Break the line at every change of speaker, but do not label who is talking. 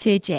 세제.